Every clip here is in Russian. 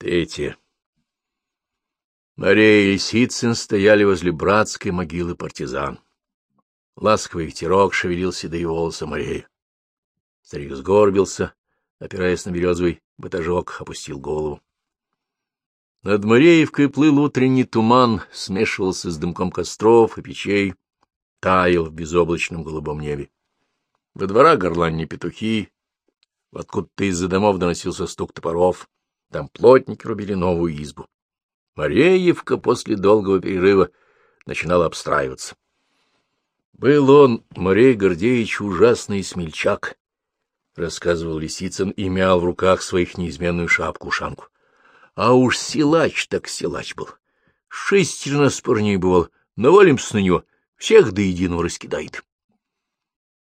Третье. Мария и Лисицын стояли возле братской могилы партизан. Ласковый ветерок шевелил седые волосы Марии. Старик сгорбился, опираясь на березовый батажок, опустил голову. Над Мареевкой плыл утренний туман, смешивался с дымком костров и печей, таял в безоблачном голубом небе. Во двора горланни петухи, откуда-то из-за домов доносился стук топоров, там плотники рубили новую избу. Мареевка после долгого перерыва начинала обстраиваться. Был он, Марей Гордеевич, ужасный смельчак, — рассказывал Лисицын и мял в руках своих неизменную шапку-ушанку. А уж силач так силач был. Шестеро нас парней бывал, навалимся на него, всех до единого раскидает.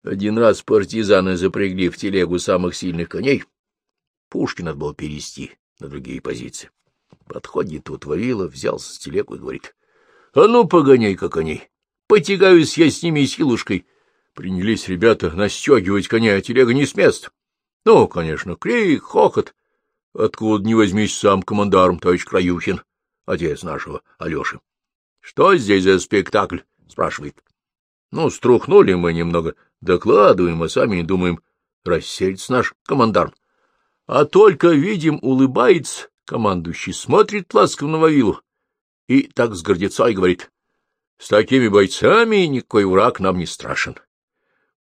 Один раз партизаны запрягли в телегу самых сильных коней. Пушкин надо было перевести на другие позиции. Подходит тут Вавилов, взялся с телегу и говорит, — А ну, погоняй-ка коней, потягаюсь я с ними силушкой. Принялись ребята настегивать коня, а телега не с места. Ну, конечно, крик, хохот. Откуда не возьмись сам командарм, товарищ Краюхин, отец нашего Алеши. — Что здесь за спектакль? — спрашивает. — Ну, струхнули мы немного, докладываем, а сами думаем, рассеется наш командарм. А только видим, улыбается, командующий смотрит ласково на Вавилу и так с гордецой говорит, — С такими бойцами никакой враг нам не страшен.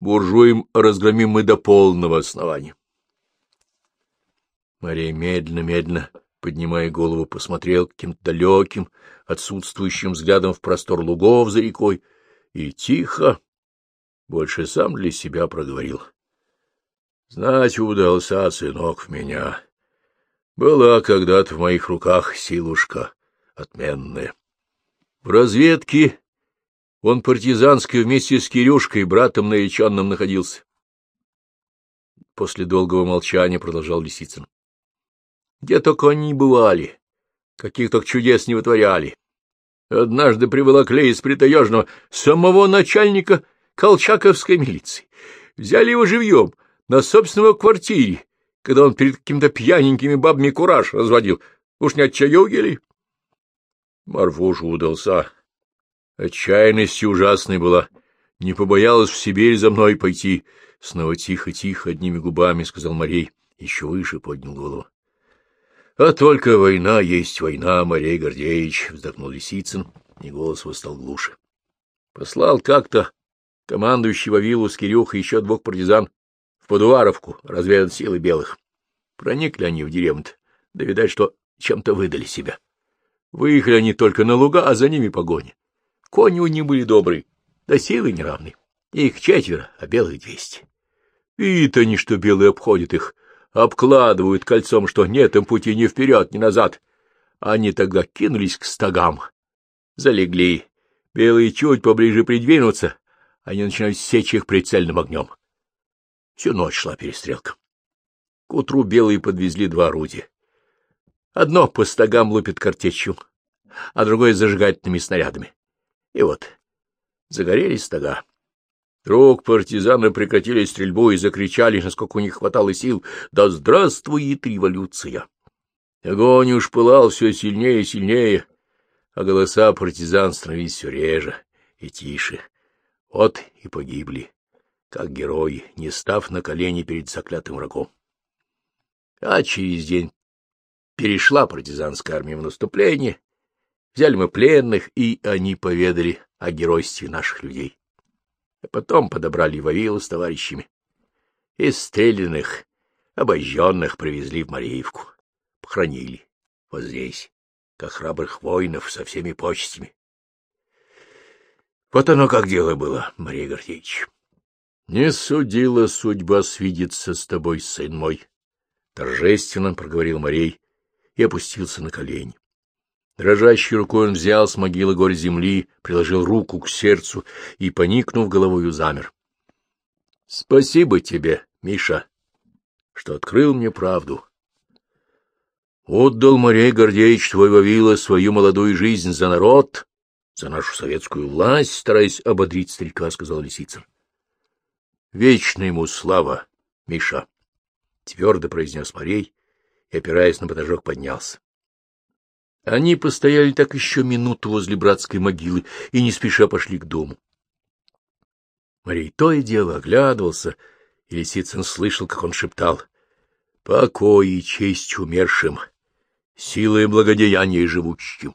Буржуем разгромим мы до полного основания. Мария медленно-медленно, поднимая голову, посмотрел каким-то далеким, отсутствующим взглядом в простор лугов за рекой и тихо, больше сам для себя проговорил. — Знать удался, сынок, в меня. Была когда-то в моих руках силушка отменная. В разведке он партизанской вместе с Кирюшкой, братом нареченным, находился. После долгого молчания продолжал Лисицын. Где только они бывали, каких только чудес не вытворяли. Однажды приволокли из притаежного самого начальника колчаковской милиции. Взяли его живьем на собственного квартире, когда он перед какими-то пьяненькими бабами кураж разводил. Уж не отчаёгили? Марфуша удался. Отчаянность ужасной была. Не побоялась в Сибирь за мной пойти. Снова тихо-тихо, одними губами, — сказал Марей. Еще выше поднял голову. — А только война есть война, Марей Гордеевич, — вздохнул Лисицын, и голос его стал глуше. Послал как-то командующий Вавилу с Кирюхой еще двух партизан в Подуваровку разведать силы белых. Проникли они в деревню да, видать, что чем-то выдали себя. Выехали они только на луга, а за ними погоня. Кони у них были добрые, да силы неравны. Их четверо, а белых двести. Видят они, что белые обходят их, обкладывают кольцом, что нет им пути ни вперед, ни назад. Они тогда кинулись к стогам. Залегли. Белые чуть поближе придвинутся, они начинают сечь их прицельным огнем. Всю ночь шла перестрелка. К утру белые подвезли два орудия. Одно по стогам лупит картечью, а другое зажигательными снарядами. И вот, загорелись стога. Вдруг партизаны прекратили стрельбу и закричали, насколько у них хватало сил, «Да здравствует революция!» Огонь уж пылал все сильнее и сильнее, а голоса партизан становились все реже и тише. Вот и погибли, как герои, не став на колени перед заклятым врагом. А через день перешла партизанская армия в наступление, взяли мы пленных, и они поведали о геройстве наших людей а потом подобрали Вавилу с товарищами. Из стрелянных, обожженных привезли в Мареевку, похоронили вот здесь, как храбрых воинов со всеми почестями. Вот оно как дело было, Мария Гордеевич. Не судила судьба свидеться с тобой, сын мой, — торжественно проговорил Марей и опустился на колени. Дрожащей рукой он взял с могилы горь земли, приложил руку к сердцу и, поникнув головою, замер. — Спасибо тебе, Миша, что открыл мне правду. Отдал Марей Гордеевич твой Вавила свою молодую жизнь за народ, за нашу советскую власть, стараясь ободрить старика, — сказал Лисицын. — Вечная ему слава, Миша, — твердо произнес Марей и, опираясь на потажок, поднялся. Они постояли так еще минуту возле братской могилы и не спеша пошли к дому. Марей то и дело оглядывался, и Лисицын слышал, как он шептал «Покой и честь умершим, сила и благодеяние живучим».